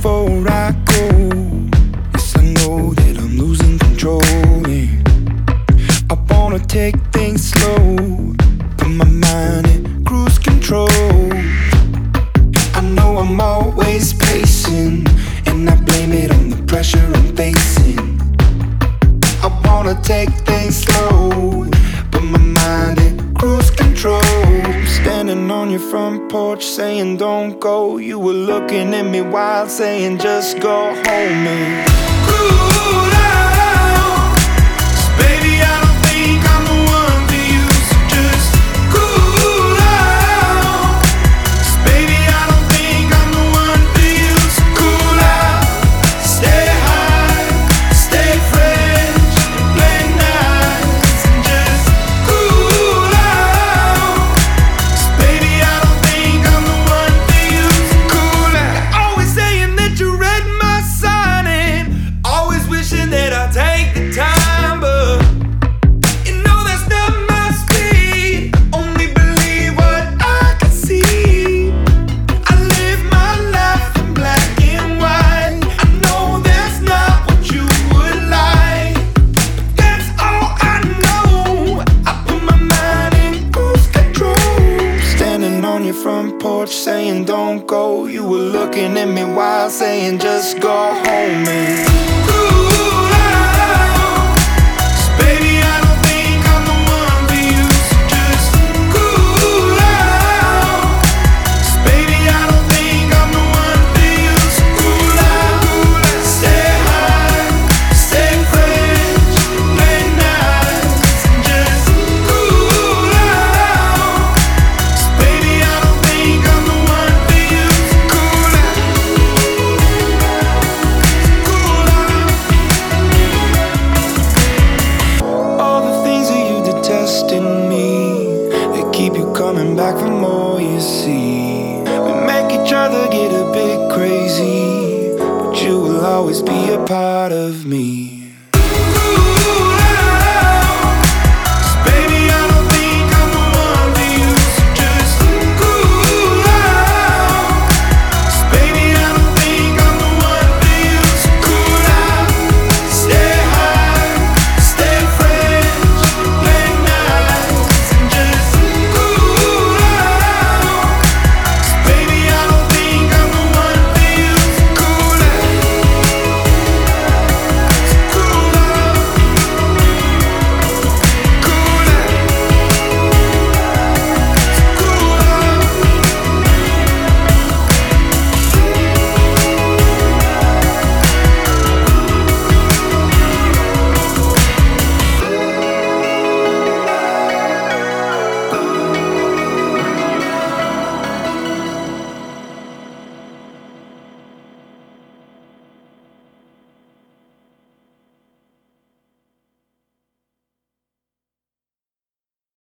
before I go. Yes, I know that I'm losing control. Yeah. I wanna take things slow, put my mind in cruise control. I know I'm always pacing, and I blame it on the pressure I'm facing. I wanna take standing on your front porch saying, Don't go. You were looking at me wild, saying, Just go home. saying don't go. You were looking at me while saying just go home and. back for more, you see. We make each other get a bit crazy, but you will always be a part of me.